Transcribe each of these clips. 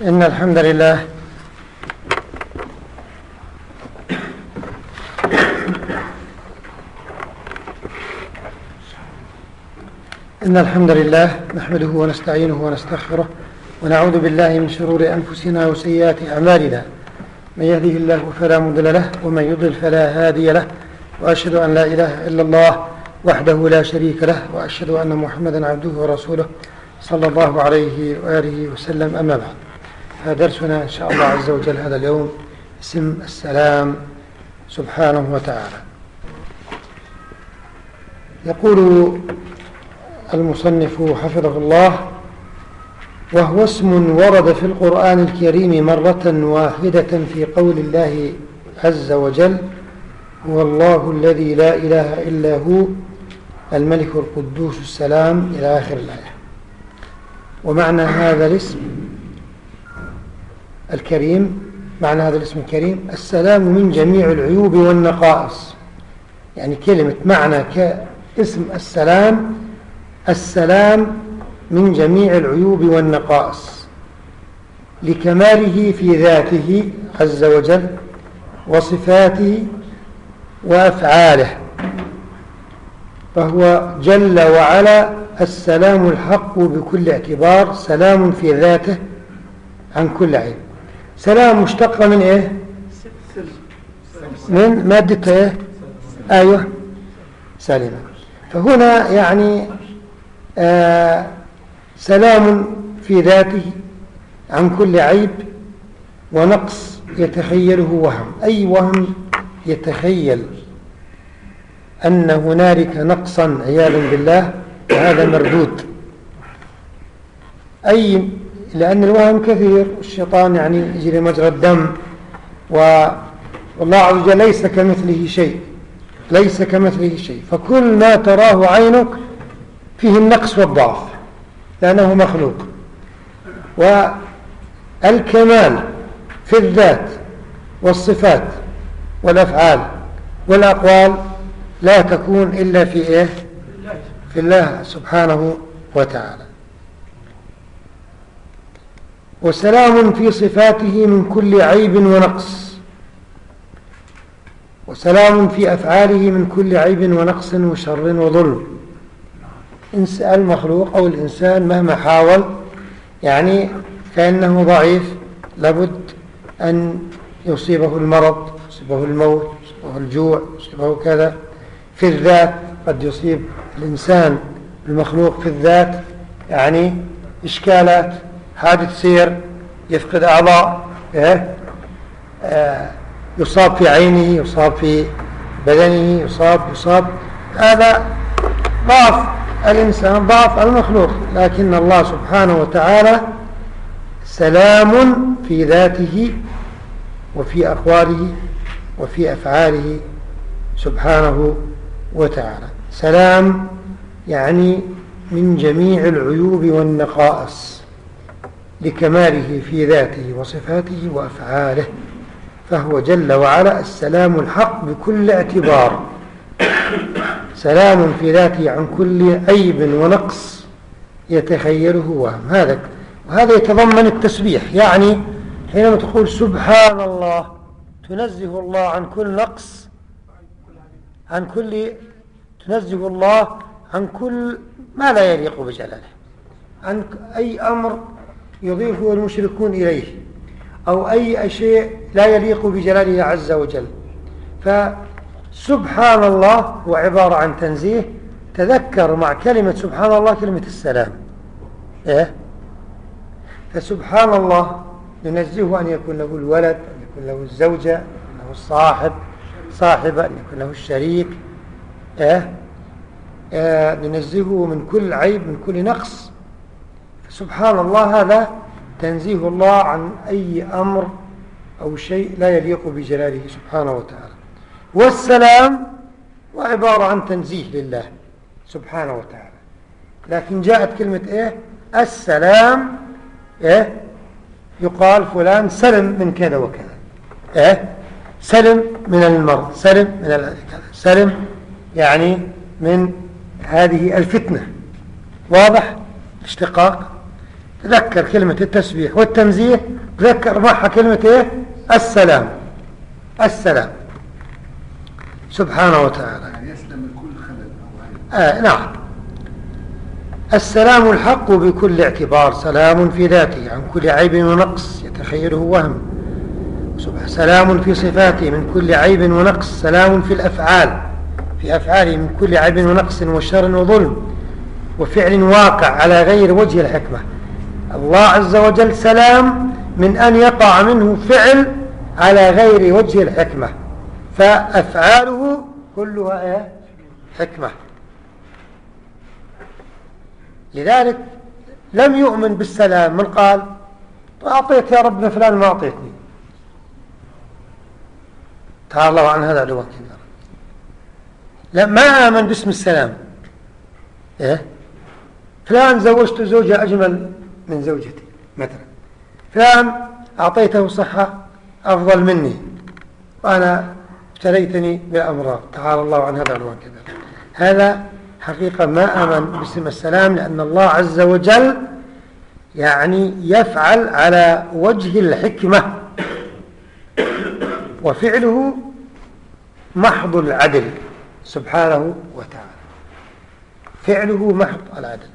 إن الحمد لله إن الحمد لله نحمده ونستعينه ونستغفره ونعوذ بالله من شرور أنفسنا وسيئات أعمالنا. من يهده الله فلا مضل له ومن يضل فلا هادي له وأشهد أن لا إله إلا الله وحده لا شريك له وأشهد أن محمدا عبده ورسوله صلى الله عليه وآله وسلم. أما بعد فدرسنا إن شاء الله عز وجل هذا اليوم اسم السلام سبحانه وتعالى. يقول المصنف حفظه الله وهو اسم ورد في القرآن الكريم مرة واحدة في قول الله عز وجل هو الله الذي لا إله إلا هو الملك القدوس السلام إلى آخر الآية. ومعنى هذا الاسم الكريم معنى هذا الاسم الكريم السلام من جميع العيوب والنقائص. يعني كلمة معنى كاسم السلام السلام من جميع العيوب والنقائص. لكماله في ذاته عز وجل وصفاته وأفعاله. فهو جل وعلا السلام الحق بكل اعتبار سلام في ذاته عن كل عيب. سلام مشتقة من إيه؟ من مادة إيه؟ أيوه. سالمة فهنا يعني آه سلام في ذاته عن كل عيب ونقص يتخيله وهم. أي وهم يتخيل أن هنالك نقصا عياذا بالله؟ وهذا مردود. أي لأن الوهم كثير الشيطان يعني يجري مجرى الدم والله عز وجل ليس كمثله شيء ليس كمثله شيء. فكل ما تراه عينك فيه النقص والضعف لأنه مخلوق. والكمال في الذات والصفات والأفعال والأقوال لا تكون إلا في إيه؟ في الله سبحانه وتعالى. وسلام في صفاته من كل عيب ونقص. وسلام في أفعاله من كل عيب ونقص وشر وظلم. المخلوق أو الإنسان مهما حاول يعني كأنه ضعيف لابد أن يصيبه المرض يصيبه الموت يصيبه الجوع يصيبه كذا. في الذات قد يصيب الإنسان المخلوق في الذات يعني إشكالات حادث سير يفقد أعضاء إيه؟ آه يصاب في عينه يصاب في بدنه يصاب يصاب. هذا ضعف الإنسان ضعف المخلوق لكن الله سبحانه وتعالى سلام في ذاته وفي أقواله وفي أفعاله سبحانه وتعالى. سلام يعني من جميع العيوب والنقائص. لكماله في ذاته وصفاته وأفعاله فهو جل وعلا السلام الحق بكل اعتبار سلام في ذاته عن كل عيب ونقص يتخيله وهم. هذا وهذا يتضمن التسبيح يعني حينما تقول سبحان الله تنزه الله عن كل نقص عن كل تنزه الله عن كل ما لا يليق بجلاله عن أي أمر يضيفه المشركون إليه أو أي شيء لا يليق بجلاله عز وجل. فسبحان الله هو عبارة عن تنزيه. تذكر مع كلمة سبحان الله كلمة السلام. إيه؟ فسبحان الله ننزهه أن يكون له الولد أن يكون له الزوجة أن يكون له الصاحب صاحبة أن يكون له الشريك. إيه؟ آه ننزهه من كل عيب من كل نقص. سبحان الله هذا تنزيه الله عن أي أمر أو شيء لا يليق بجلاله سبحانه وتعالى. والسلام وعبارة عن تنزيه لله سبحانه وتعالى. لكن جاءت كلمة إيه؟ السلام إيه؟ يقال فلان سلم من كذا وكذا إيه؟ سلم من المرض سلم من سلم يعني من هذه الفتنة. واضح؟ اشتقاق؟ تذكر كلمة التسبيح والتنزيه تذكر معها كلمة إيه؟ السلام. السلام. سبحانه وتعالى. يعني يسلم من كل خلل. آه نعم. السلام الحق بكل اعتبار سلام في ذاته عن كل عيب ونقص يتخيله وهم. سلام في صفاته من كل عيب ونقص سلام في الأفعال في أفعاله من كل عيب ونقص وشر وظلم وفعل واقع على غير وجه الحكمة. الله عز وجل سلام من أن يقع منه فعل على غير وجه الحكمة. فأفعاله كلها إيه؟ حكمة. لذلك لم يؤمن بالسلام من قال أعطيت يا رب فلان ما أعطيتني. تعالى الله عن هذا علوا كبيرا لا ما آمن باسم السلام. إيه؟ فلان زوجت زوجة أجمل. من زوجتي مثلا. فلان أعطيته صحة أفضل مني. وأنا ابتليتني بالأمراض. تعالى الله عن هذا علوا كبيرا هذا حقيقة ما آمن باسم السلام لأن الله عز وجل يعني يفعل على وجه الحكمة. وفعله محض العدل سبحانه وتعالى. فعله محض العدل.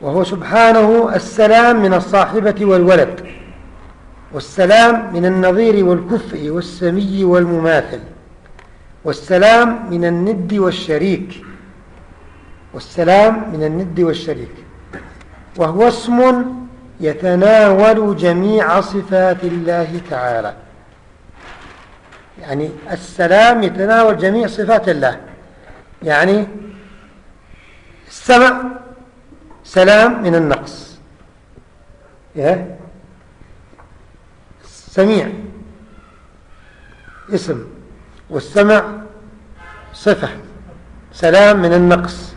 وهو سبحانه السلام من الصاحبة والولد والسلام من النظير والكفء والسمي والمماثل والسلام من الند والشريك والسلام من الند والشريك وهو اسم يتناول جميع صفات الله تعالى. يعني السلام يتناول جميع صفات الله. يعني السمع سلام من النقص. سميع. اسم. والسمع صفة. سلام من النقص.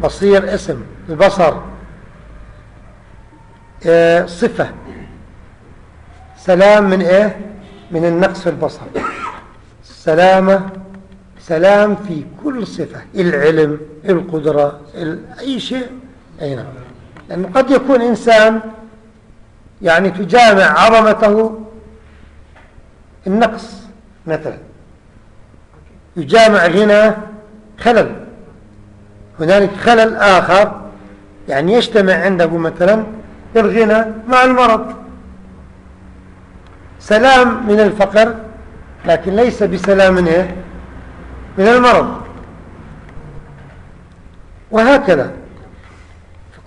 بصير اسم. البصر. آه، صفة. سلام من إيه؟ من النقص في البصر سلامة سلام في كل صفة. العلم القدرة أي شيء. أي نعم. لأنه قد يكون إنسان يعني تجامع عظمته النقص مثلا. يجامع غنى خلل. هنالك خلل آخر يعني يجتمع عنده مثلا الغنى مع المرض. سلام من الفقر لكن ليس بسلام من إيه؟ من المرض. وهكذا.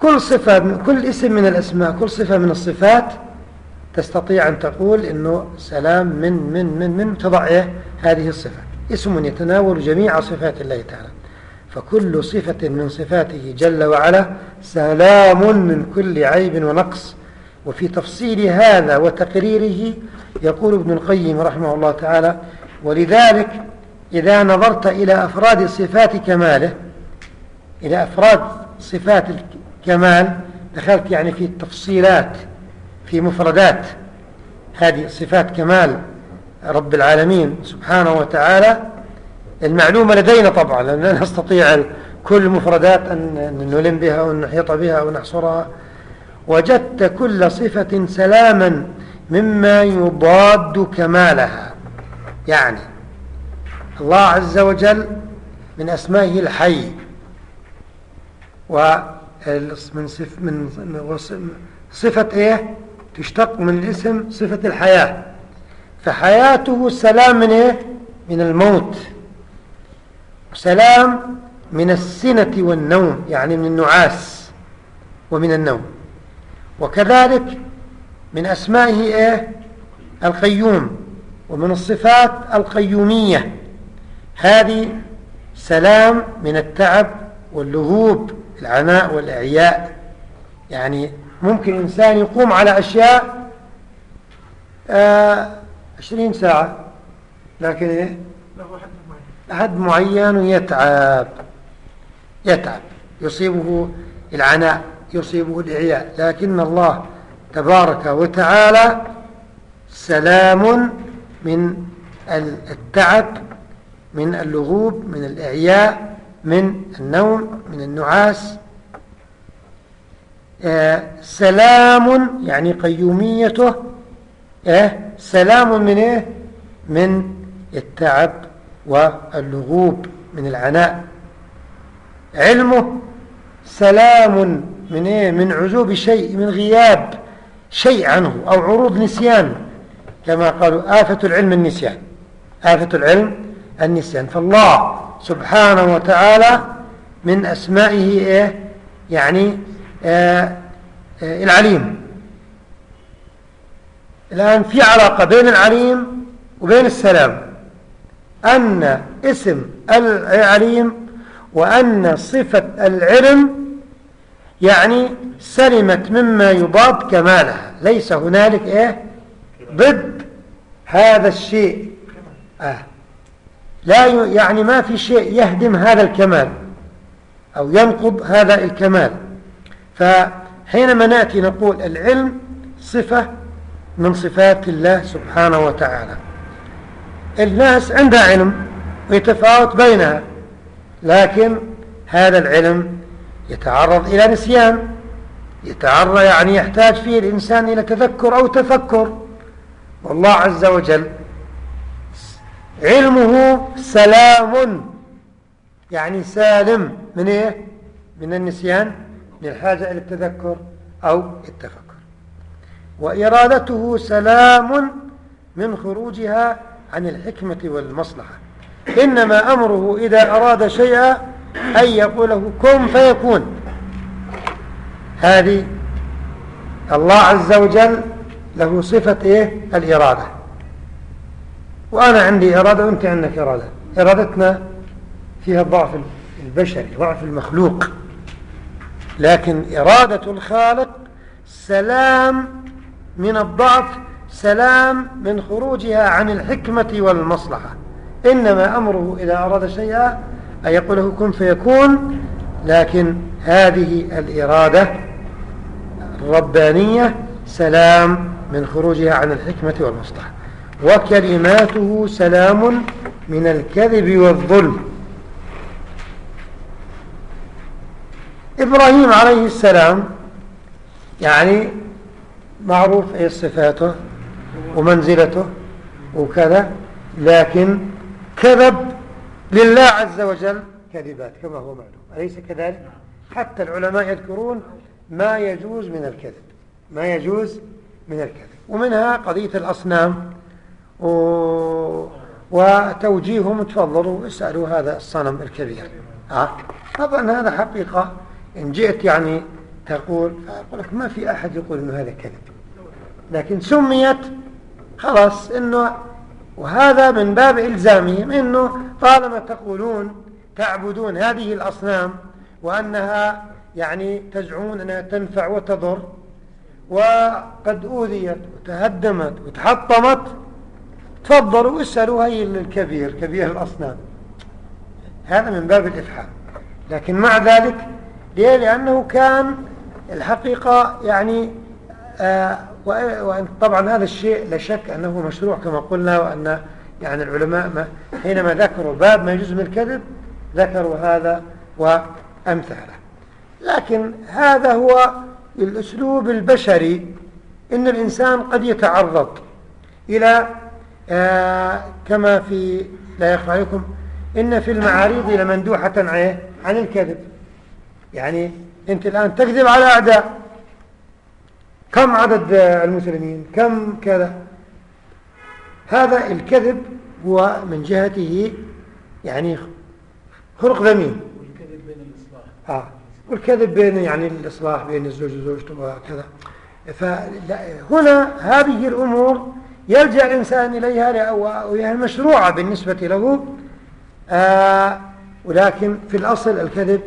كل صفة كل اسم من الأسماء كل صفة من الصفات تستطيع أن تقول إنه سلام من من من من تضع إيه؟ هذه الصفة اسم يتناول جميع صفات الله تعالى. فكل صفة من صفاته جل وعلا سلام من كل عيب ونقص. وفي تفصيل هذا وتقريره يقول ابن القيم رحمه الله تعالى ولذلك إذا نظرت إلى أفراد صفات كماله إلى أفراد صفات الكمال دخلت يعني في التفصيلات في مفردات. هذه صفات كمال رب العالمين سبحانه وتعالى. المعلومة لدينا طبعا لا نستطيع كل مفردات أن نلم بها وأن نحيط بها ونحصرها وجدت كل صفة سلاما مما يضاد كمالها. يعني الله عز وجل من أسمائه الحي. ومن صف من صفة إيه؟ تشتق من الاسم صفة الحياة. فحياته سلام من إيه؟ من الموت. سلام من السنة والنوم يعني من النعاس ومن النوم. وكذلك من أسمائه إيه؟ القيوم. ومن الصفات القيومية. هذه سلام من التعب واللهوب. العناء والإعياء. يعني ممكن إنسان يقوم على أشياء آه عشرين ساعة لكن إيه؟ حد معين ويتعب يتعب. يصيبه العناء يصيبه الإعياء. لكن الله تبارك وتعالى سلام من التعب من اللغوب من الإعياء. من النوم من النعاس. آه، سلام يعني قيوميته. آه، سلام من إيه؟ من التعب واللغوب من العناء. علمه سلام من إيه؟ من عزوب شيء من غياب شيء عنه أو عروض نسيان كما قالوا آفة العلم النسيان. آفة العلم النسيان. فالله سبحانه وتعالى من أسمائه إيه؟ يعني آه آه العليم. الآن في علاقة بين العليم وبين السلام. أن اسم العليم وأن صفة العلم يعني سلمت مما يضاد كمالها. ليس هنالك إيه؟ ضد هذا الشيء. آه. لا يعني ما في شيء يهدم هذا الكمال أو ينقض هذا الكمال. فحينما نأتي نقول العلم صفة من صفات الله سبحانه وتعالى. الناس عندها علم ويتفاوت بينها لكن هذا العلم يتعرض إلى نسيان يتعرض يعني يحتاج فيه الإنسان إلى تذكر أو تفكر. والله عز وجل علمه سلام. يعني سالم من إيه؟ من النسيان من الحاجة إلى التذكر أو التفكر. وإرادته سلام من خروجها عن الحكمة والمصلحة. إنما أمره إذا أراد شيئا أن يقول له كن فيكون. هذه الله عز وجل له صفة إيه؟ الإرادة. وأنا عندي إرادة وأنت عندك إرادة. إرادتنا فيها الضعف البشري ضعف المخلوق. لكن إرادة الخالق سلام من الضعف سلام من خروجها عن الحكمة والمصلحة. إنما أمره إذا أراد شيئا أن يقول له كن فيكون. لكن هذه الإرادة الربانية سلام من خروجها عن الحكمة والمصلحة. وكلماته سلام من الكذب والظلم. إبراهيم عليه السلام يعني معروف إيه صفاته ومنزلته وكذا لكن كذب لله عز وجل كذبات كما هو معلوم. أليس كذلك؟ حتى العلماء يذكرون ما يجوز من الكذب ما يجوز من الكذب. ومنها قضية الأصنام. وتوجيههم تفضلوا اسألوا هذا الصنم الكبير؟ طبعا هذا حقيقة. إن جئت يعني تقول أقول لك ما في أحد يقول أنه هذا كذب. لكن سميت خلاص أنه وهذا من باب إلزامهم أنه طالما تقولون تعبدون هذه الأصنام وأنها يعني تزعمون أنها تنفع وتضر وقد أوذيت وتهدمت وتحطمت تفضلوا اسألوا هي الكبير كبير الأصنام. هذا من باب الإفحام. لكن مع ذلك ليه؟ لأنه كان الحقيقة يعني آه وأن طبعا هذا الشيء لا شك أنه مشروع كما قلنا وأن يعني العلماء ما حينما ذكروا باب ما يجوز من الكذب ذكروا هذا وأمثاله. لكن هذا هو الأسلوب البشري إن الإنسان قد يتعرض إلى آه كما في لا يخفى عليكم إن في المعاريض لمندوحة عن الكذب. يعني أنت الآن تكذب على أعداء. كم عدد المسلمين؟ كم كذا؟ هذا الكذب هو من جهته يعني خلق ذميم والكذب بين الإصلاح آه والكذب بين يعني الإصلاح بين الزوج وزوجته وكذا. فهنا هذه الأمور يلجأ الإنسان إليها وهي المشروعة بالنسبة له. آه ولكن في الأصل الكذب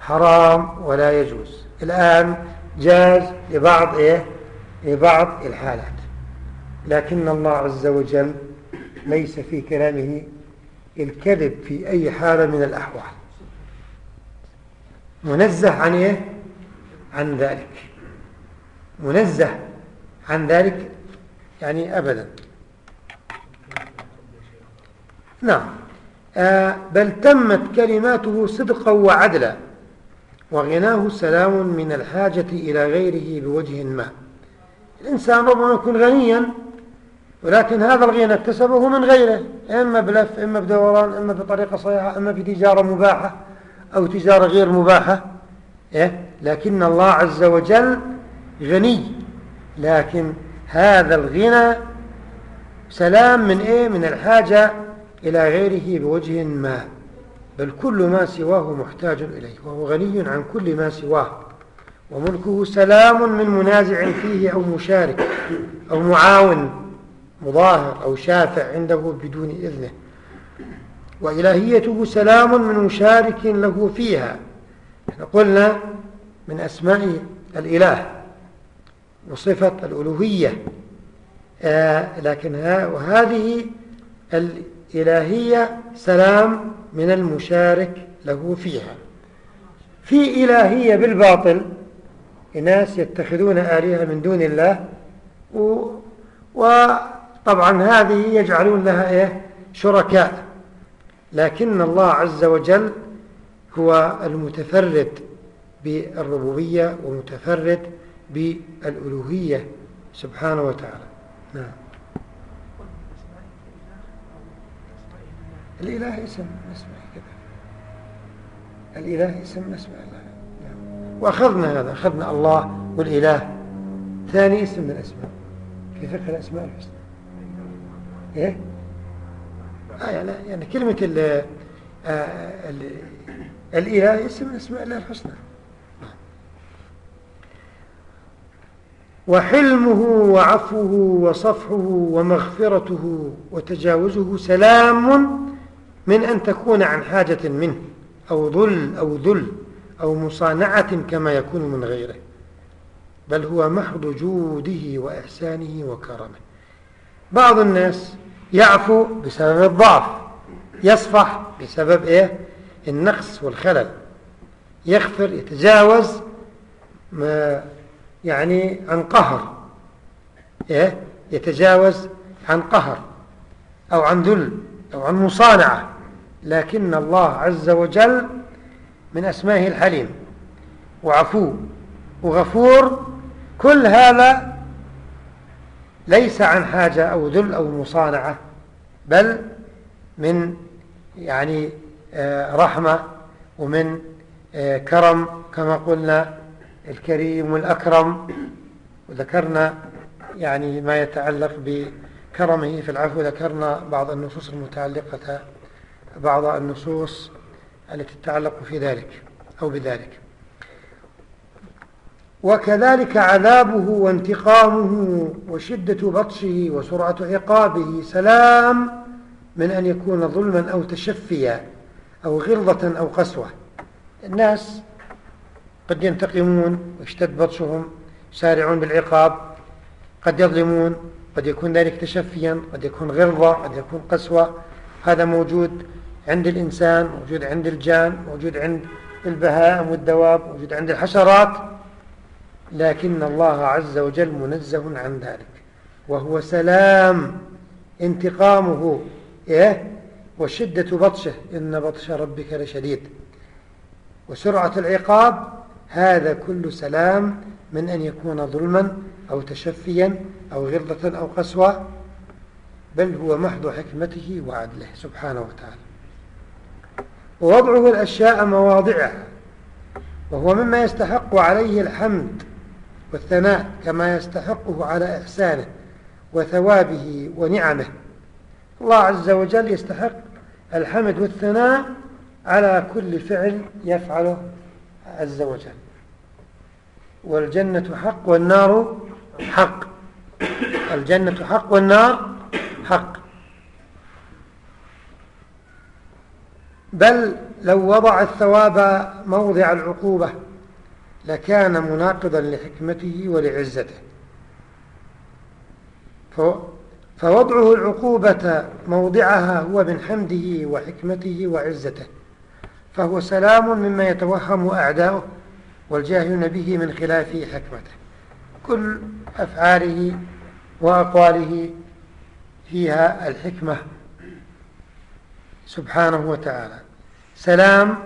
حرام ولا يجوز. الآن جاز لبعض إيه؟ لبعض الحالات. لكن الله عز وجل ليس في كلامه الكذب في أي حالة من الأحوال. منزه عن إيه؟ عن ذلك. منزه عن ذلك يعني أبدا. نعم. آه بل تمت كلماته صدقا وعدلا وغناه سلام من الحاجة إلى غيره بوجه ما. الإنسان ربما يكون غنيا ولكن هذا الغنى اكتسبه من غيره إما بلف إما بدوران إما بطريقة صحيحة إما بتجارة مباحة أو تجارة غير مباحة. إيه؟ لكن الله عز وجل غني لكن هذا الغنى سلام من إيه؟ من الحاجة إلى غيره بوجه ما. بل كل ما سواه محتاج إليه وهو غني عن كل ما سواه. وملكه سلام من منازع فيه أو مشارك أو معاون مظاهر أو شافع عنده بدون إذنه. وإلهيته سلام من مشارك له فيها. إحنا قلنا من أسماء الإله. وصفة الألوهية. آه لكن ها وهذه الإلهية سلام من المشارك له فيها. في إلهية بالباطل ناس يتخذون آلهة من دون الله و... وطبعا هذه يجعلون لها إيه؟ شركاء. لكن الله عز وجل هو المتفرد بالربوبية ومتفرد بالألوهية سبحانه وتعالى. نعم. الإله اسم أسماء كذا. الإله اسم أسماء الله. نعم. وأخذنا هذا أخذنا الله والإله. ثاني اسم من الأسماء. في فقه الأسماء الحسنى. إيه؟ آه يعني, يعني كلمة ال آه ال الإله اسم من أسماء الله الحسنى. وحلمه وعفوه وصفحه ومغفرته وتجاوزه سلام من أن تكون عن حاجة منه أو ظل أو ذل أو مصانعة كما يكون من غيره بل هو محض جوده وإحسانه وكرمه بعض الناس يعفو بسبب الضعف يصفح بسبب إيه؟ النقص والخلل يغفر يتجاوز ما يعني عن قهر إيه؟ يتجاوز عن قهر أو عن ذل أو عن مصانعة. لكن الله عز وجل من أسمائه الحليم. وعفو وغفور كل هذا ليس عن حاجة أو ذل أو مصانعة بل من يعني آه، رحمة ومن آه، كرم كما قلنا. الكريم والأكرم. وذكرنا يعني ما يتعلق بكرمه في العفو. ذكرنا بعض النصوص المتعلقة بعض النصوص التي تتعلق في ذلك أو بذلك. وكذلك عذابه وانتقامه وشدة بطشه وسرعة عقابه سلام من أن يكون ظلما أو تشفيا أو غلظة أو قسوة. الناس قد ينتقمون ويشتد بطشهم يسارعون بالعقاب قد يظلمون قد يكون ذلك تشفيا قد يكون غلظة قد يكون قسوة. هذا موجود عند الإنسان موجود عند الجان موجود عند البهائم والدواب موجود عند الحشرات. لكن الله عز وجل منزه عن ذلك وهو سلام. انتقامه إيه؟ وشدة بطشه إن بطش ربك لشديد. وسرعة العقاب هذا كل سلام من أن يكون ظلما أو تشفيا أو غلظة أو قسوة بل هو محض حكمته وعدله سبحانه وتعالى. ووضعه الأشياء مواضعها وهو مما يستحق عليه الحمد والثناء كما يستحقه على إحسانه وثوابه ونعمه. الله عز وجل يستحق الحمد والثناء على كل فعل يفعله عز وجل. والجنة حق والنار حق. الجنة حق والنار حق. بل لو وضع الثواب موضع العقوبة لكان مناقضا لحكمته ولعزته. فوضعه العقوبة موضعها هو من حمده وحكمته وعزته. فهو سلام مما يتوهم أعداؤه والجاهلون به من خلاف حكمته. كل أفعاله وأقواله فيها الحكمة. سبحانه وتعالى. سلام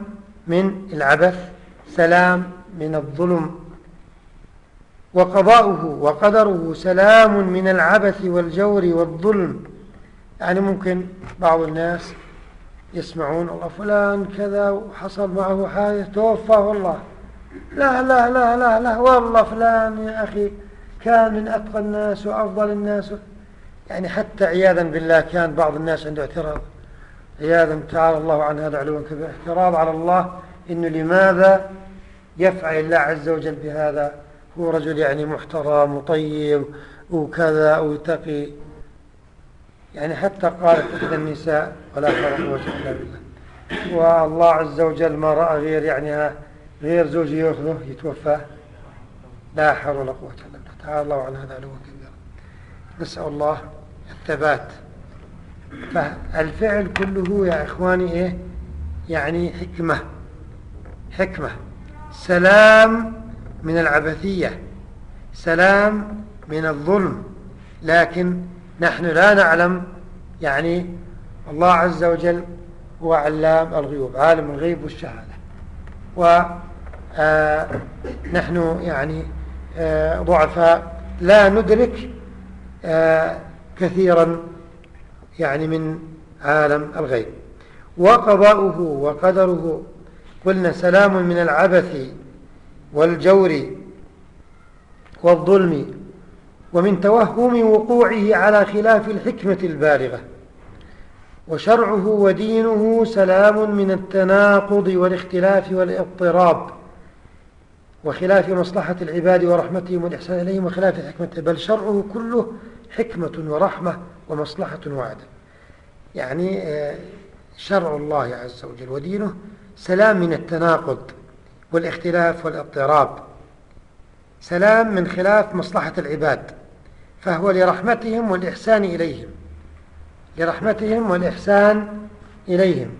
من العبث سلام من الظلم. وقضاؤه وقدره سلام من العبث والجور والظلم. يعني ممكن بعض الناس يسمعون الله فلان كذا وحصل معه حادث توفى والله لا لا لا لا لا والله فلان يا أخي كان من أتقى الناس وأفضل الناس. يعني حتى عياذا بالله كان بعض الناس عنده اعتراض. عياذا تعالى الله عن هذا علوا كبير. اعتراض على الله إنه لماذا يفعل الله عز وجل بهذا؟ هو رجل يعني محترم وطيب وكذا وتقي. يعني حتى قالت إحدى النساء ولا حول ولا قوة إلا بالله. والله عز وجل ما رأى غير يعني غير زوجي يأخذه يتوفى لا حول ولا قوة إلا بالله. تعالى الله عن هذا علوا كبيرا نسأل الله الثبات. فالفعل كله يا إخواني إيه؟ يعني حكمة. حكمة. سلام من العبثية. سلام من الظلم. لكن نحن لا نعلم يعني الله عز وجل هو علام الغيوب عالم الغيب والشهادة. ونحن آه، يعني آه، ضعفاء لا ندرك آه، كثيرا يعني من عالم الغيب. وقضاؤه وقدره قلنا سلام من العبث والجور والظلم ومن توهم وقوعه على خلاف الحكمة البالغة. وشرعه ودينه سلام من التناقض والاختلاف والاضطراب. وخلاف مصلحة العباد ورحمتهم والإحسان إليهم وخلاف حكمته بل شرعه كله حكمة ورحمة ومصلحة وعدل. يعني آه، شرع الله عز وجل ودينه سلام من التناقض والاختلاف والاضطراب. سلام من خلاف مصلحة العباد. فهو لرحمتهم والإحسان إليهم. لرحمتهم والإحسان إليهم.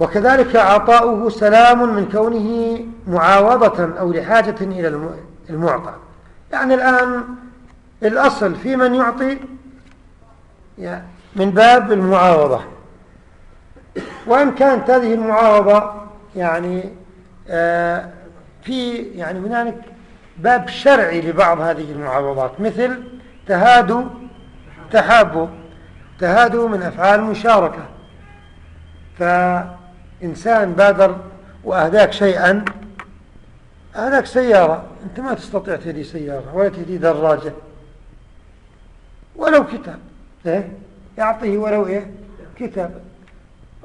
وكذلك عطاؤه سلام من كونه معاوضة أو لحاجة إلى المعطى. يعني الآن الأصل في من يعطي من باب المعاوضة. وإن كانت هذه المعاوضة يعني في يعني هنالك باب شرعي لبعض هذه المعاوضات مثل تهادوا تحابوا تهادوا من أفعال المشاركة فإنسان بادر وأهداك شيئا أهداك سيارة. أنت ما تستطيع تهدي سيارة ولا تهدي دراجة ولو كتاب. إيه؟ يعطيه ولو إيه؟ كتاب.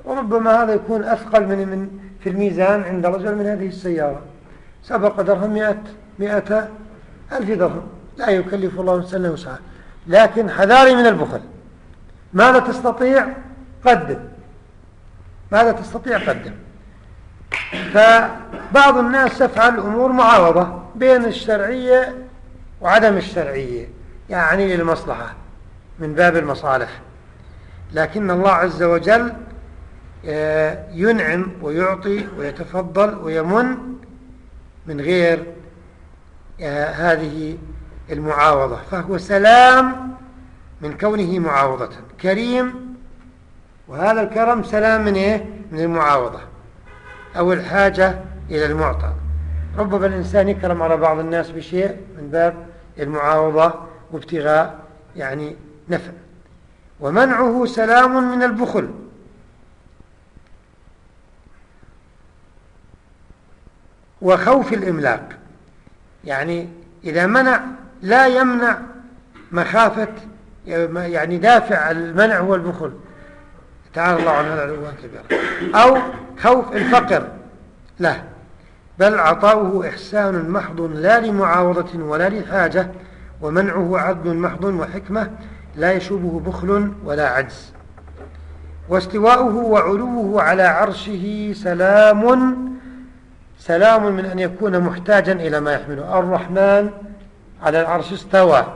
وربما هذا يكون أثقل من, من الميزان عند رجل من هذه السيارة. سبق درهم مئة, مئة ألف درهم. لا يكلف الله نفسا وسعها. لكن حذاري من البخل. ماذا تستطيع؟ قدم. ماذا تستطيع؟ قدم. فبعض الناس يفعل أمور معاوضة بين الشرعية وعدم الشرعية يعني للمصلحة من باب المصالح. لكن الله عز وجل ينعم ويعطي ويتفضل ويمن من غير آه، هذه المعاوضة. فهو سلام من كونه معاوضة. كريم وهذا الكرم سلام من إيه؟ من المعاوضة أو الحاجة إلى المعطى. ربما الإنسان يكرم على بعض الناس بشيء من باب المعاوضة وابتغاء يعني نفع. ومنعه سلام من البخل. وخوف الإملاق. يعني إذا منع لا يمنع مخافة يعني دافع المنع هو البخل. تعالى الله عن هذا العلوان كبير أو خوف الفقر. لا. بل عطاؤه إحسان محض لا لمعاوضة ولا لحاجة ومنعه عدل محض وحكمة لا يشوبه بخل ولا عجز. واستواؤه وعلوه على عرشه سلام سلام من أن يكون محتاجا إلى ما يحمله الرحمن على العرش استوى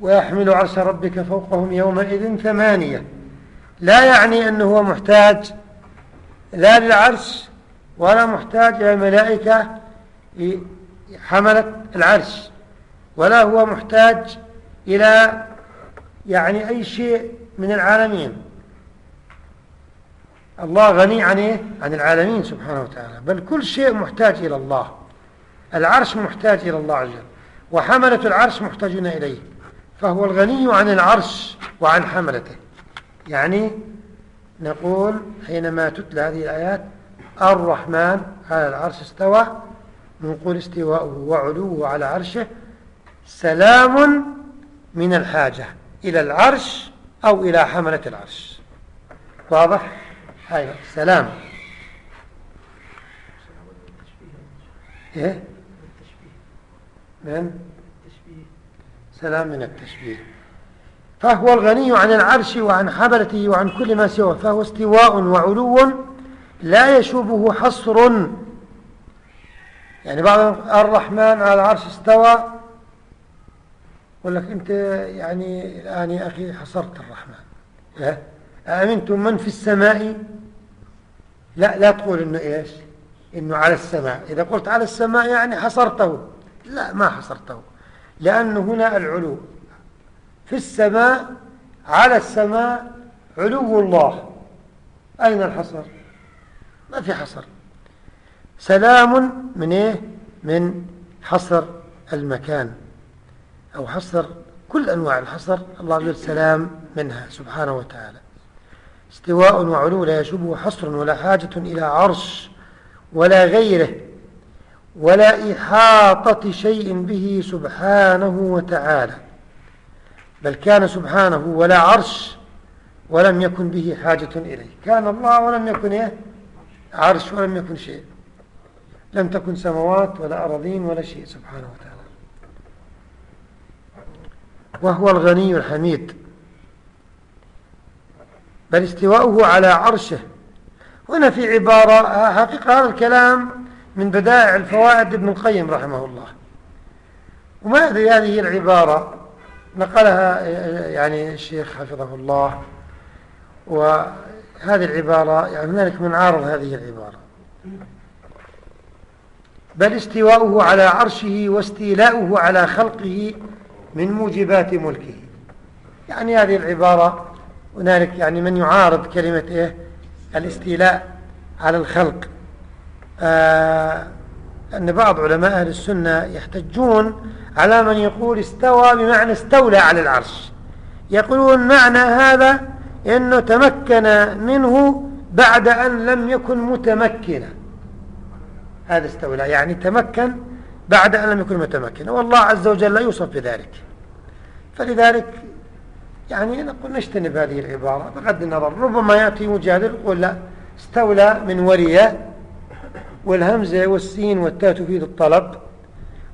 ويحمل عرش ربك فوقهم يومئذ ثمانية. لا يعني أنه هو محتاج لا للعرش ولا محتاج إلى الملائكة حملت العرش ولا هو محتاج إلى يعني أي شيء من العالمين. الله غني عن إيه؟ عن العالمين سبحانه وتعالى. بل كل شيء محتاج إلى الله. العرش محتاج إلى الله عز وجل. وحملة العرش محتاجون إليه. فهو الغني عن العرش وعن حملته. يعني نقول حينما تتلى هذه الآيات الرحمن على العرش استوى نقول استواءه وعلوه على عرشه. سلام من الحاجة إلى العرش أو إلى حملة العرش. واضح؟ أيوة سلام. إيه؟ من؟ سلام من التشبيه. فهو الغني عن العرش وعن حبلته وعن كل ما سواه فهو استواء وعلو لا يشوبه حصر. يعني بعض الرحمن على العرش استوى. يقول لك أنت يعني الآن يا أخي حصرت الرحمن. أأمنتم من في السماء؟ لا لا تقول إنه إيش؟ إنه على السماء. إذا قلت على السماء يعني حصرته. لا ما حصرته. لأنه هنا العلو. في السماء على السماء علو الله. أين الحصر؟ ما في حصر. سلام من إيه؟ من حصر المكان. أو حصر كل أنواع الحصر. الله عز سلام منها سبحانه وتعالى. استواء وعلو لا يشبه حصر ولا حاجة إلى عرش ولا غيره ولا إحاطة شيء به سبحانه وتعالى بل كان سبحانه ولا عرش ولم يكن به حاجة إليه. كان الله ولم يكن إيه؟ عرش ولم يكن شيء لم تكن سماوات ولا أراضين ولا شيء سبحانه وتعالى. وهو الغني الحميد. بل استواؤه على عرشه. هنا في عبارة حقيقة هذا الكلام من بدائع الفوائد ابن القيم رحمه الله. وما هذه العبارة؟ نقلها يعني الشيخ حفظه الله. وهذه العبارة يعني هنالك من عارض هذه العبارة. بل استواؤه على عرشه واستيلاؤه على خلقه من موجبات ملكه. يعني هذه العبارة هنالك يعني من يعارض كلمة إيه؟ الاستيلاء على الخلق. آه أن بعض علماء أهل السنة يحتجون على من يقول استوى بمعنى استولى على العرش. يقولون معنى هذا أنه تمكن منه بعد أن لم يكن متمكنا. هذا استولى يعني تمكن بعد أن لم يكن متمكنا. والله عز وجل لا يوصف بذلك. فلذلك يعني نقول نجتنب هذه العبارة بغض النظر ربما يأتي مجادل يقول لا استولى من ورية والهمزة والسين والتاء تفيد الطلب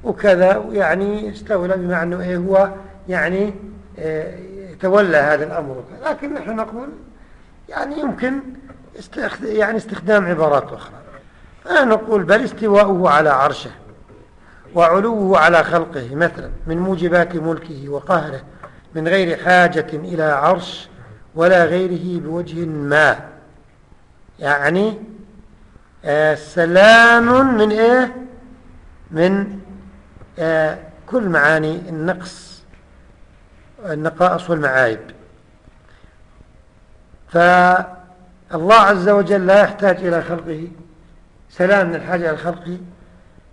وكذا يعني استولى بمعنى إيه هو يعني آه تولى هذا الأمر لكن نحن نقول يعني يمكن يعني استخدام عبارات أخرى. فنحن نقول بل استواؤه على عرشه وعلوه على خلقه مثلا من موجبات ملكه وقهره من غير حاجة إلى عرش ولا غيره بوجه ما. يعني آه سلام من إيه؟ من آه كل معاني النقص النقائص والمعايب. فالله عز وجل لا يحتاج إلى خلقه. سلام من الحاجة إلى خلقه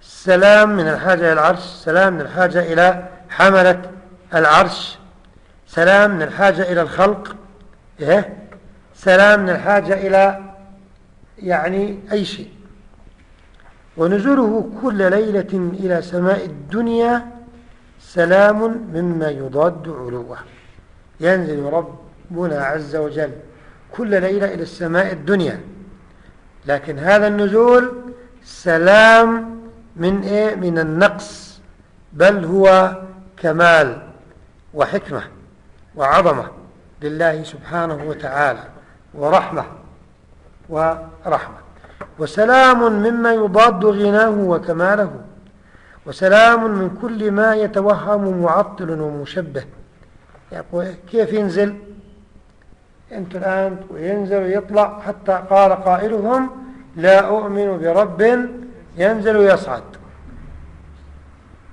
سلام من الحاجة إلى العرش. سلام من الحاجة إلى حملة العرش. سلام من الحاجة إلى الخلق إيه؟ سلام من الحاجة إلى يعني أي شيء ونزوله كل ليلة إلى سماء الدنيا سلام مما يضاد علوه ينزل ربنا عز وجل كل ليلة إلى السماء الدنيا لكن هذا النزول سلام من إيه؟ من النقص بل هو كمال وحكمة وعظمة لله سبحانه وتعالى ورحمة ورحمة. وسلام مما يضاد غناه وكماله. وسلام من كل ما يتوهم معطل ومشبه. يقول كيف ينزل؟ أنت الآن وينزل ويطلع حتى قال قائلهم لا أؤمن برب ينزل ويصعد.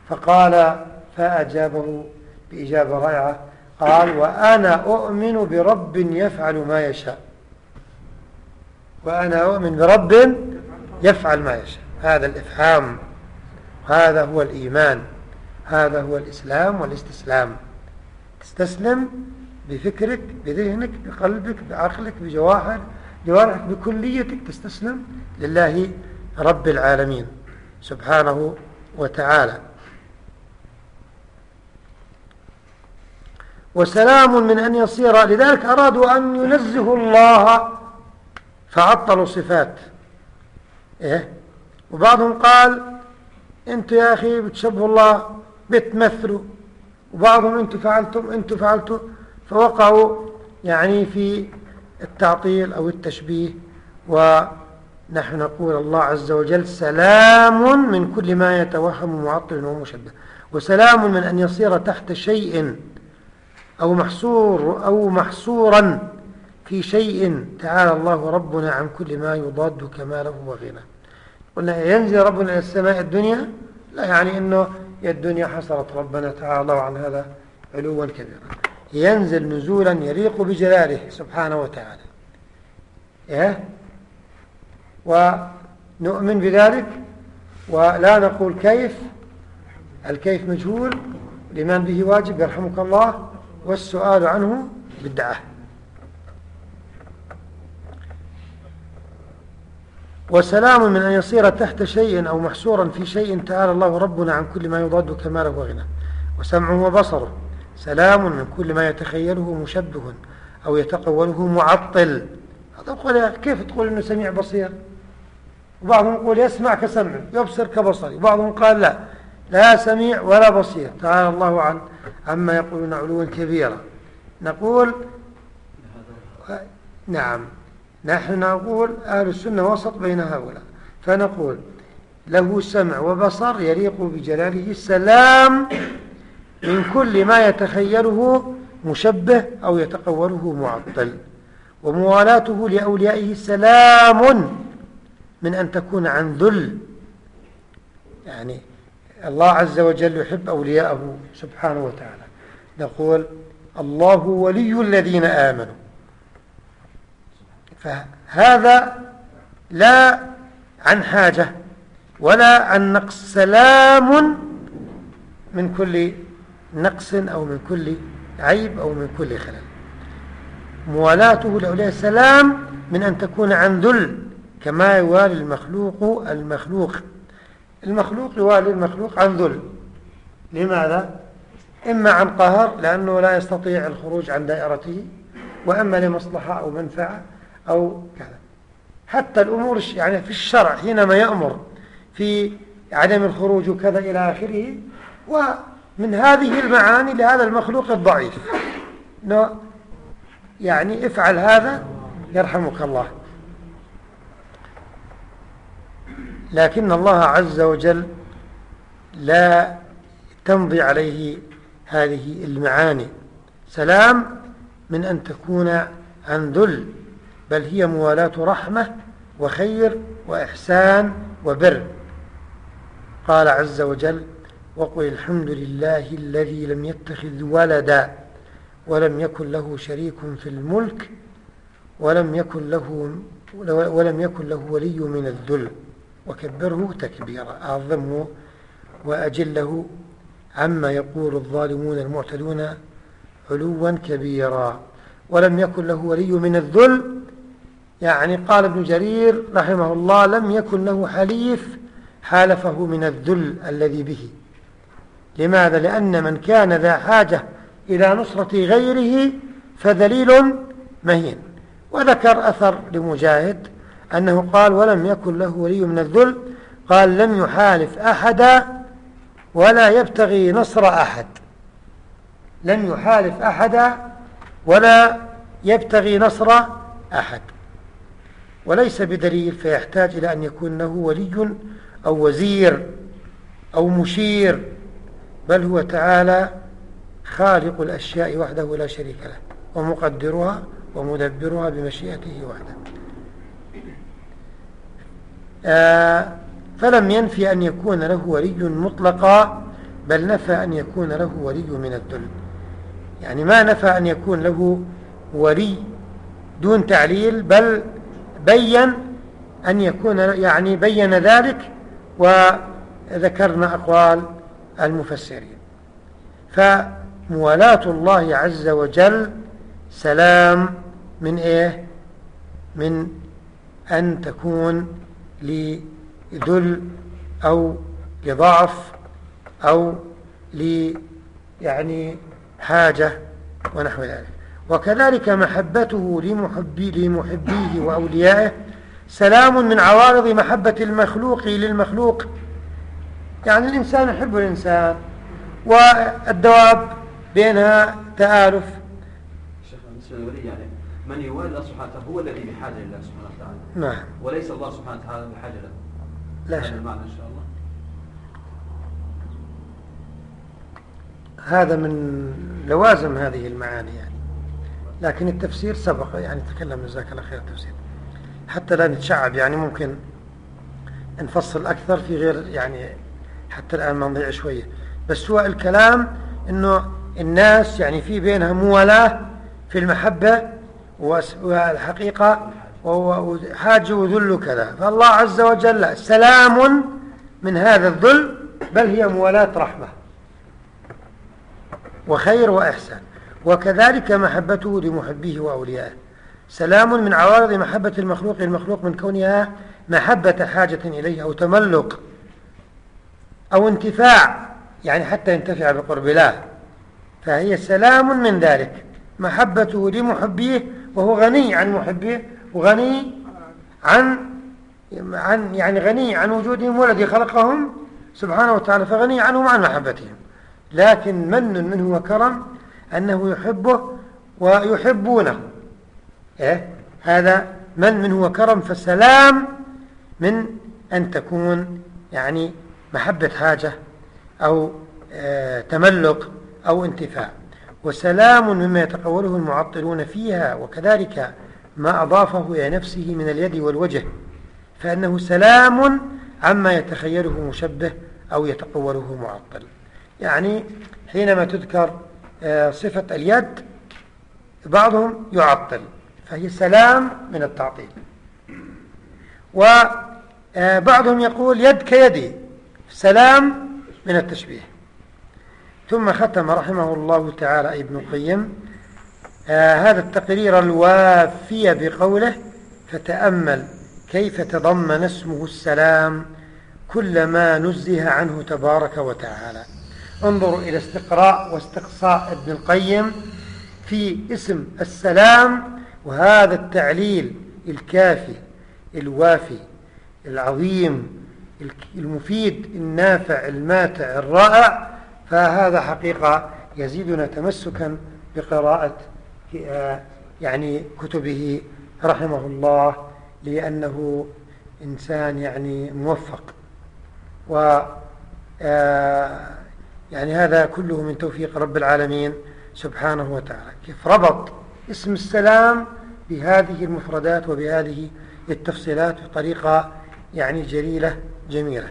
فقال فأجابه بإجابة رائعة قال وأنا أؤمن برب يفعل ما يشاء. وأنا أؤمن برب يفعل ما يشاء. هذا الإفهام هذا هو الإيمان هذا هو الإسلام والاستسلام. تستسلم بفكرك بذهنك بقلبك بعقلك بجواهر جوارحك بكليتك تستسلم لله رب العالمين سبحانه وتعالى. وسلام من أن يصير. لذلك أرادوا أن ينزهوا الله. فعطلوا صفات إيه؟ وبعضهم قال أنتوا يا أخي بتشبهوا الله بتمثلوا. وبعضهم أنتوا فعلتم أنتوا فعلتوا فوقعوا يعني في التعطيل أو التشبيه. ونحن نقول الله عز وجل سلام من كل ما يتوهم معطل ومشبه. وسلام من أن يصير تحت شيء أو محصور أو محصورا في شيء تعالى الله ربنا عن كل ما يضاد كماله وغنى. قلنا ينزل ربنا إلى السماء الدنيا؟ لا يعني أنه يا الدنيا حصلت ربنا تعالى عن هذا علوا كبيرا. ينزل نزولا يليق بجلاله سبحانه وتعالى. إيه؟ ونؤمن بذلك؟ ولا نقول كيف؟ الكيف مجهول. الإيمان به واجب يرحمك الله. والسؤال عنه بدعة. وسلام من أن يصير تحت شيء أو محصورا في شيء تعالى الله ربنا عن كل ما يضاد كماله وغنى. وسمعه وبصره. سلام من كل ما يتخيله مشبه أو يتقوله معطل. هذا كيف تقول أنه سميع بصير؟ وبعضهم يقول يسمع كسمع يبصر كبصري وبعضهم قال لا. لا سميع ولا بصير. تعالى الله عن عما يقولون علوا كبيرا. نقول نعم. نحن نقول أهل السنة وسط بين هؤلاء. فنقول له سمع وبصر يليق بجلاله السلام من كل ما يتخيله مشبه أو يتقوله معطل. وموالاته لأوليائه سلام من أن تكون عن ذل. يعني الله عز وجل يحب أولياءه سبحانه وتعالى. نقول الله ولي الذين آمنوا. فهذا لا عن حاجة ولا عن نقص سلام من كل نقص أو من كل عيب أو من كل خلل. موالاته لأولياء السلام من أن تكون عن ذل كما يوالي المخلوق المخلوق. المخلوق يوالي المخلوق عن ذل لماذا؟ إما عن قهر لأنه لا يستطيع الخروج عن دائرته وإما لمصلحة أو منفعة أو كذا. حتى الأمور يعني في الشرع حينما يأمر في عدم الخروج وكذا إلى آخره ومن هذه المعاني لهذا المخلوق الضعيف. يعني افعل هذا يرحمك الله. لكن الله عز وجل لا تمضي عليه هذه المعاني. سلام من أن تكون عن ذل بل هي موالاة رحمة وخير وإحسان وبر. قال عز وجل وقل الحمد لله الذي لم يتخذ ولدا ولم يكن له شريك في الملك ولم يكن له ولم يكن له ولي من الذل. وكبره تكبيرا أعظمه وأجله عما يقول الظالمون المعتدون علوا كبيرا. ولم يكن له ولي من الذل يعني قال ابن جرير رحمه الله لم يكن له حليف حالفه من الذل الذي به. لماذا؟ لأن من كان ذا حاجة إلى نصرة غيره فذليل مهين. وذكر أثر لمجاهد أنه قال ولم يكن له ولي من الذل قال لم يحالف أحدا ولا يبتغي نصر أحد. لم يحالف أحدا ولا يبتغي نصر أحد. وليس بدليل فيحتاج إلى أن يكون له ولي أو وزير أو مشير بل هو تعالى خالق الأشياء وحده لا شريك له ومقدرها ومدبرها بمشيئته وحده. فلم ينفي أن يكون له ولي مطلقا بل نفى أن يكون له ولي من الذل. يعني ما نفى أن يكون له ولي دون تعليل بل بين أن يكون يعني بين ذلك وذكرنا أقوال المفسرين. فموالاة الله عز وجل سلام من إيه؟ من أن تكون لذل أو لضعف أو ل يعني حاجة ونحو ذلك. وكذلك محبته لمحبي لمحبيه وأوليائه سلام من عوارض محبة المخلوق للمخلوق. يعني الإنسان يحب الإنسان والدواب بينها تآلف. من يوالي الله سبحانه وتعالى هو الذي بحاجة لله سبحانه وتعالى. نعم. وليس الله سبحانه وتعالى بحاجة له. لا شك. المعنى إن شاء الله. هذا من لوازم هذه المعاني يعني. لكن التفسير سبق يعني تكلم جزاك الله خير التفسير. حتى لا نتشعب يعني ممكن نفصل أكثر في غير يعني حتى الآن ما نضيع شوية. بس هو الكلام أنه الناس يعني في بينها موالاة في المحبة والحقيقة وهو حاج وذل كذا. فالله عز وجل سلام من هذا الذل بل هي موالاة رحمة وخير وإحسان وكذلك محبته لمحبيه وأوليائه. سلام من عوارض محبة المخلوق المخلوق من كونها محبة حاجة إليه أو تملق أو انتفاع يعني حتى ينتفع بقرب الله. فهي سلام من ذلك. محبته لمحبيه وهو غني عن محبيه وغني عن عن يعني غني عن وجودهم والذي خلقهم سبحانه وتعالى فغني عنهم عن محبتهم. لكن من منه وكرم أنه يحبه ويحبونه. إيه؟ هذا من منه وكرم فالسلام من أن تكون يعني محبة حاجة أو آه تملق أو انتفاع وسلام مما يتقوله المعطلون فيها وكذلك ما أضافه إلى نفسه من اليد والوجه فأنه سلام عما يتخيله مشبه أو يتقوله معطل. يعني حينما تذكر آه، صفة اليد بعضهم يعطل فهي سلام من التعطيل. وبعضهم يقول يد كيدي سلام من التشبيه. ثم ختم رحمه الله تعالى ابن القيم آه هذا التقرير الوافي بقوله فتأمل كيف تضمن اسمه السلام كل ما نزه عنه تبارك وتعالى. انظروا إلى استقراء واستقصاء ابن القيم في اسم السلام وهذا التعليل الكافي الوافي العظيم المفيد النافع الماتع الرائع فهذا حقيقة يزيدنا تمسكا بقراءة يعني كتبه رحمه الله لأنه إنسان يعني موفق. و آه، يعني هذا كله من توفيق رب العالمين سبحانه وتعالى. كيف ربط اسم السلام بهذه المفردات وبهذه التفصيلات بطريقة يعني جليلة جميلة.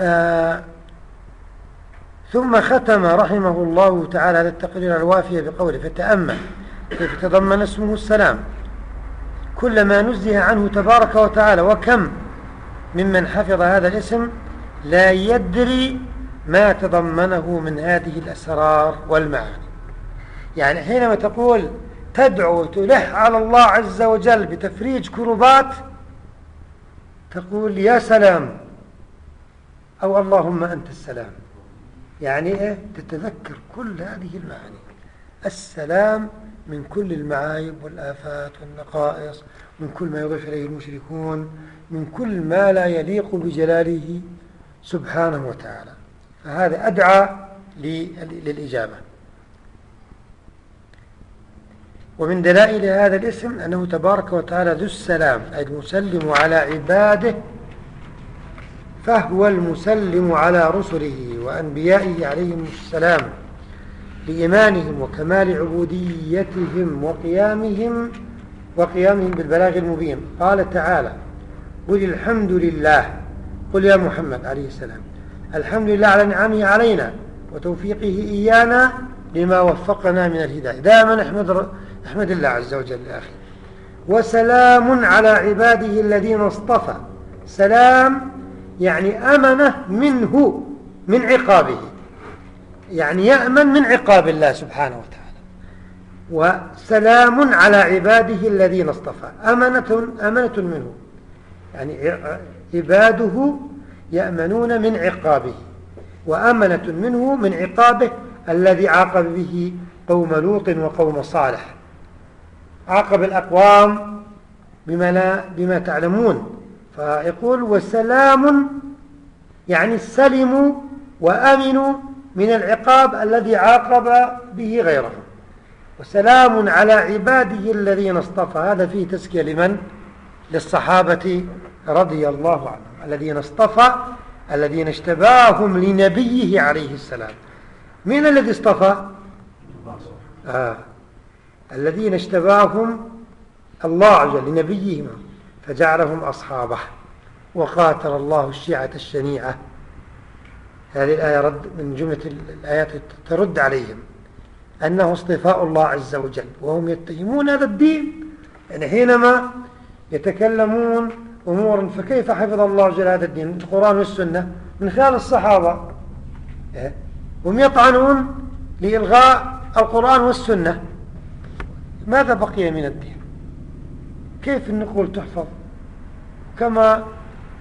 آه ثم ختم رحمه الله تعالى هذا التقرير الوافية بقوله فتأمل كيف تضمن اسمه السلام. كل ما نزه عنه تبارك وتعالى وكم ممن حفظ هذا الاسم لا يدري ما تضمنه من هذه الأسرار والمعاني. يعني حينما تقول تدعو وتلح على الله عز وجل بتفريج كربات تقول يا سلام أو اللهم أنت السلام. يعني إيه؟ تتذكر كل هذه المعاني. السلام من كل المعايب والآفات والنقائص من كل ما يضيف إليه المشركون من كل ما لا يليق بجلاله سبحانه وتعالى. فهذا أدعى للإجابة. ومن دلائل هذا الاسم أنه تبارك وتعالى ذو السلام أي المسلم على عباده فهو المسلم على رسله وأنبيائه عليهم السلام لإيمانهم وكمال عبوديتهم وقيامهم وقيامهم بالبلاغ المبين. قال تعالى قل الحمد لله. قل يا محمد عليه السلام الحمد لله على نعمه علينا وتوفيقه إيانا لما وفقنا من الهداية. دائما أحمد, أحمد الله عز وجل يا أخي. وسلام على عباده الذين اصطفى. سلام يعني أمنه منه من عقابه. يعني يأمن من عقاب الله سبحانه وتعالى. وسلام على عباده الذين اصطفى. أمنة, أمنة منه. يعني عباده يأمنون من عقابه. وأمنة منه من عقابه الذي عاقب به قوم لوط وقوم صالح. عاقب الأقوام بما, لا بما تعلمون. فيقول وسلام يعني سلموا وأمنوا من العقاب الذي عاقب به غيرهم وسلام على عباده الذين اصطفى. هذا فيه تزكية لمن؟ للصحابة رضي الله عنهم. الذين اصطفى الذين اشتباهم لنبيه عليه السلام. من الذي اصطفى؟ آه. الذين اشتباهم الله عز وجل لنبيهم. فجعلهم أصحابه وقاتل الله الشيعة الشنيعة. هذه الآية رد من جملة الآيات ترد عليهم أنه اصطفاء الله عز وجل وهم يتهمون هذا الدين. يعني حينما يتكلمون أمورا فكيف حفظ الله جل هذا الدين؟ القرآن والسنة من خلال الصحابة. إيه؟ هم يطعنون لإلغاء القرآن والسنة. ماذا بقي من الدين؟ كيف النقول تحفظ؟ كما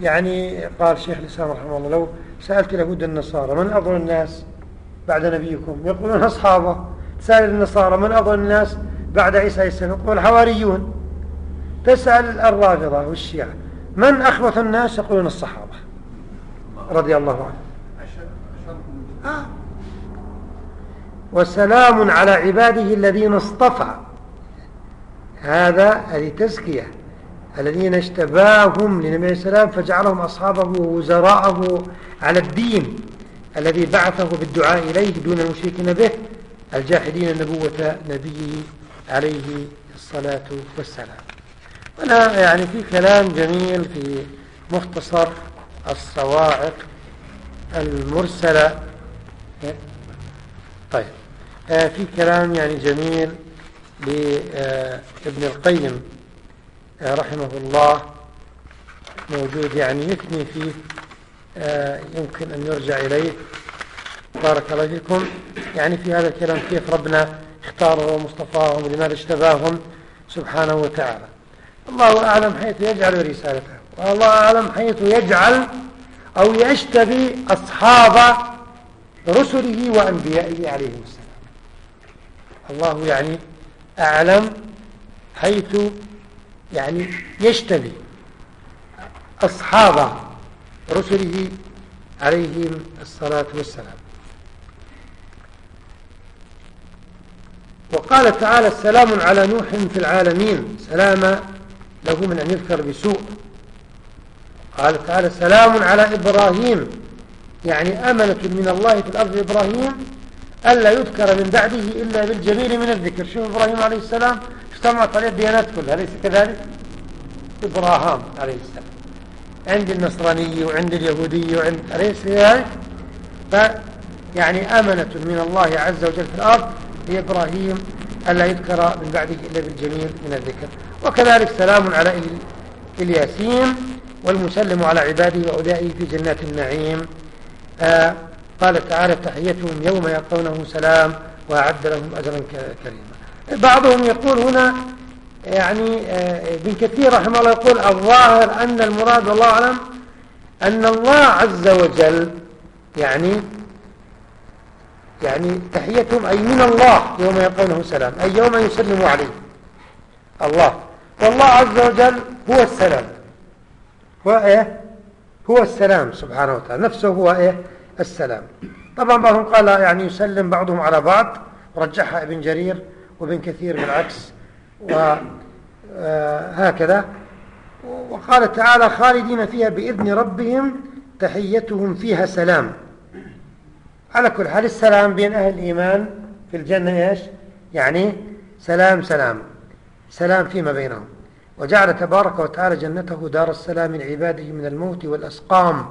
يعني قال شيخ الإسلام رحمه الله لو سألت اليهود النصارى من أضل الناس بعد نبيكم؟ يقولون أصحابه. تسأل النصارى من أضل الناس بعد عيسى السلام؟ يقول الحواريون تسأل الرافضة والشيعة من أخبث الناس؟ يقولون الصحابة. رضي الله عنهم. آه. وسلام على عباده الذين اصطفى. هذا هذه تزكية الذين اشتباهم لنبي عليه السلام فجعلهم أصحابه ووزراءه على الدين الذي بعثه بالدعاء إليه دون المشركين به الجاحدين نبوة نبيه عليه الصلاة والسلام. هنا يعني في كلام جميل في مختصر الصواعق المرسلة. طيب آه، في كلام يعني جميل لابن القيم آه، رحمه الله موجود يعني يثني فيه آه، يمكن أن يرجع إليه. بارك الله فيكم. يعني في هذا الكلام كيف ربنا اختاره ومصطفاهم ولماذا اشتباهم سبحانه وتعالى. الله أعلم حيث يجعل رسالته والله أعلم حيث يجعل أو يشتبي أصحاب رسله وأنبيائه عليهم السلام. الله يعني أعلم حيث يعني يشتبي أصحاب رسله عليهم الصلاة والسلام. وقال تعالى السلام على نوح في العالمين. سلام له من أن يذكر بسوء. قال تعالى سلام على إبراهيم. يعني أمنة من الله في الأرض إبراهيم ألا يذكر من بعده إلا بالجميل من الذكر. شوف إبراهيم عليه السلام اجتمعت عليه الديانات كلها أليس كذلك؟ إبراهام عليه السلام. عند النصراني وعند اليهودي وعند أليس كذلك؟ فيعني أمنة من الله عز وجل في الأرض لإبراهيم ألا يذكر من بعده إلا بالجميل من الذكر. وكذلك سلام على الياسين والمسلم على عباده وأولئه في جنات النعيم. آه قال تعالى تحيتهم يوم يلقونه سلام وأعد لهم أجرا كريما. بعضهم يقول هنا يعني آه، ابن كثير رحمه الله يقول الظاهر أن المراد والله أعلم أن الله عز وجل يعني يعني تحيتهم أي من الله يوم يلقونه سلام أي يوم يسلم عليه. الله. والله عز وجل هو السلام. هو إيه؟ هو السلام سبحانه وتعالى. نفسه هو إيه؟ السلام. طبعا بعضهم قال يعني يسلم بعضهم على بعض. رجحها ابن جرير وابن كثير بالعكس وهكذا وقال تعالى خالدين فيها بإذن ربهم تحيتهم فيها سلام. على كل حال السلام بين أهل الإيمان في الجنة إيش؟ يعني سلام سلام. سلام فيما بينهم. وجعل تبارك وتعالى جنته دار السلام لعباده من الموت والأسقام.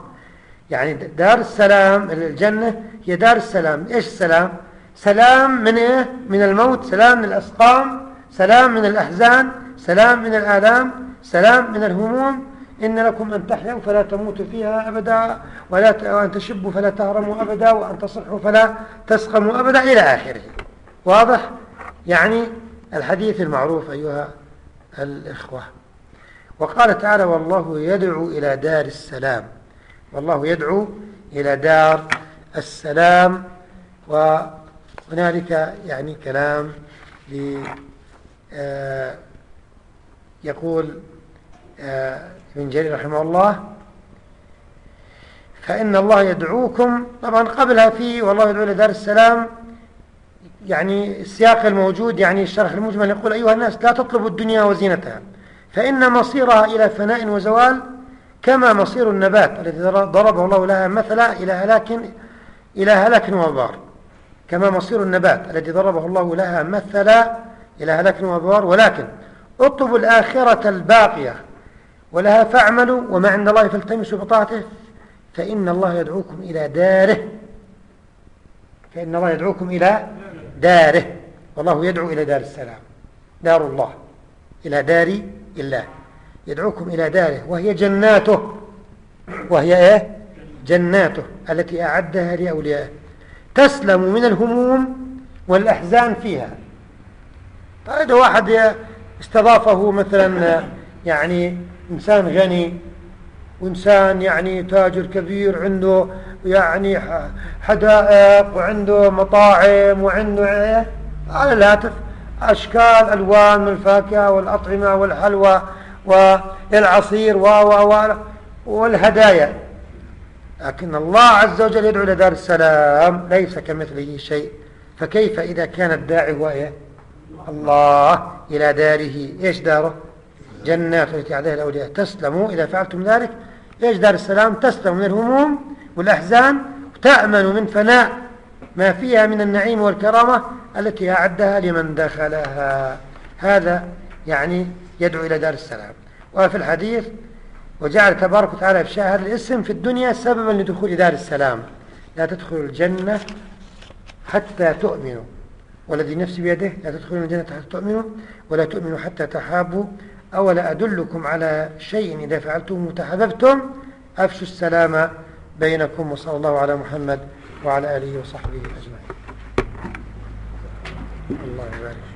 يعني دار السلام الجنة هي دار السلام إيش السلام؟ سلام من إيه؟ من الموت سلام من الأسقام سلام من الأحزان سلام من الآلام سلام من الهموم. إن لكم أن تحيوا فلا تموتوا فيها أبدا ولا وأن تشبوا فلا تهرموا أبدا وأن تصحوا فلا تسقموا أبدا إلى آخره. واضح؟ يعني الحديث المعروف أيها الإخوة. وقال تعالى والله يدعو إلى دار السلام. والله يدعو إلى دار السلام وهنالك يعني كلام آه، يقول آه، ابن جرير رحمه الله فإن الله يدعوكم طبعا قبلها في والله يدعو إلى دار السلام يعني السياق الموجود يعني الشرح المجمل يقول أيها الناس لا تطلبوا الدنيا وزينتها فإن مصيرها إلى فناء وزوال كما مصير النبات الذي ضربه الله لها مثلا إلى هلاك إلى هلاك وبار كما مصير النبات الذي ضربه الله لها مثلا إلى هلاك وبار ولكن اطلبوا الآخرة الباقية ولها فاعملوا وما عند الله فالتمسوا بطاعته فإن الله يدعوكم إلى داره. فإن الله يدعوكم إلى داره. والله يدعو إلى دار السلام. دار الله. إلى دار الله. يدعوكم إلى داره وهي جناته. وهي إيه؟ جناته التي أعدها لأوليائه. تسلم من الهموم والأحزان فيها. طيب واحد استضافه مثلا يعني إنسان غني وإنسان يعني تاجر كبير عنده يعني حدائق وعنده مطاعم وعنده إيه؟ على الهاتف. أشكال ألوان من الفاكهة والأطعمة والحلوى. والعصير و و والهدايا. لكن الله عز وجل يدعو إلى دار السلام ليس كمثله شيء. فكيف إذا كان الداعي هو إيه؟ الله إلى داره. إيش داره؟ جنات التي عليها الأولياء. تسلموا إذا فعلتم ذلك. إيش دار السلام؟ تسلم من الهموم والأحزان. وتأمن من فناء ما فيها من النعيم والكرامة التي أعدها لمن دخلها. هذا يعني يدعو إلى دار السلام. وفي الحديث وجعل تبارك وتعالى في هذا الاسم في الدنيا سببا لدخول دار السلام. لا تدخلوا الجنة حتى تؤمنوا. والذي نفسي بيده لا تدخلوا الجنة حتى تؤمنوا ولا تؤمنوا حتى تحابوا. أولا أدلكم على شيء إذا فعلتم تحببتم أفشوا السلام بينكم وصلى الله على محمد وعلى آله وصحبه أجمعين. الله يبارك.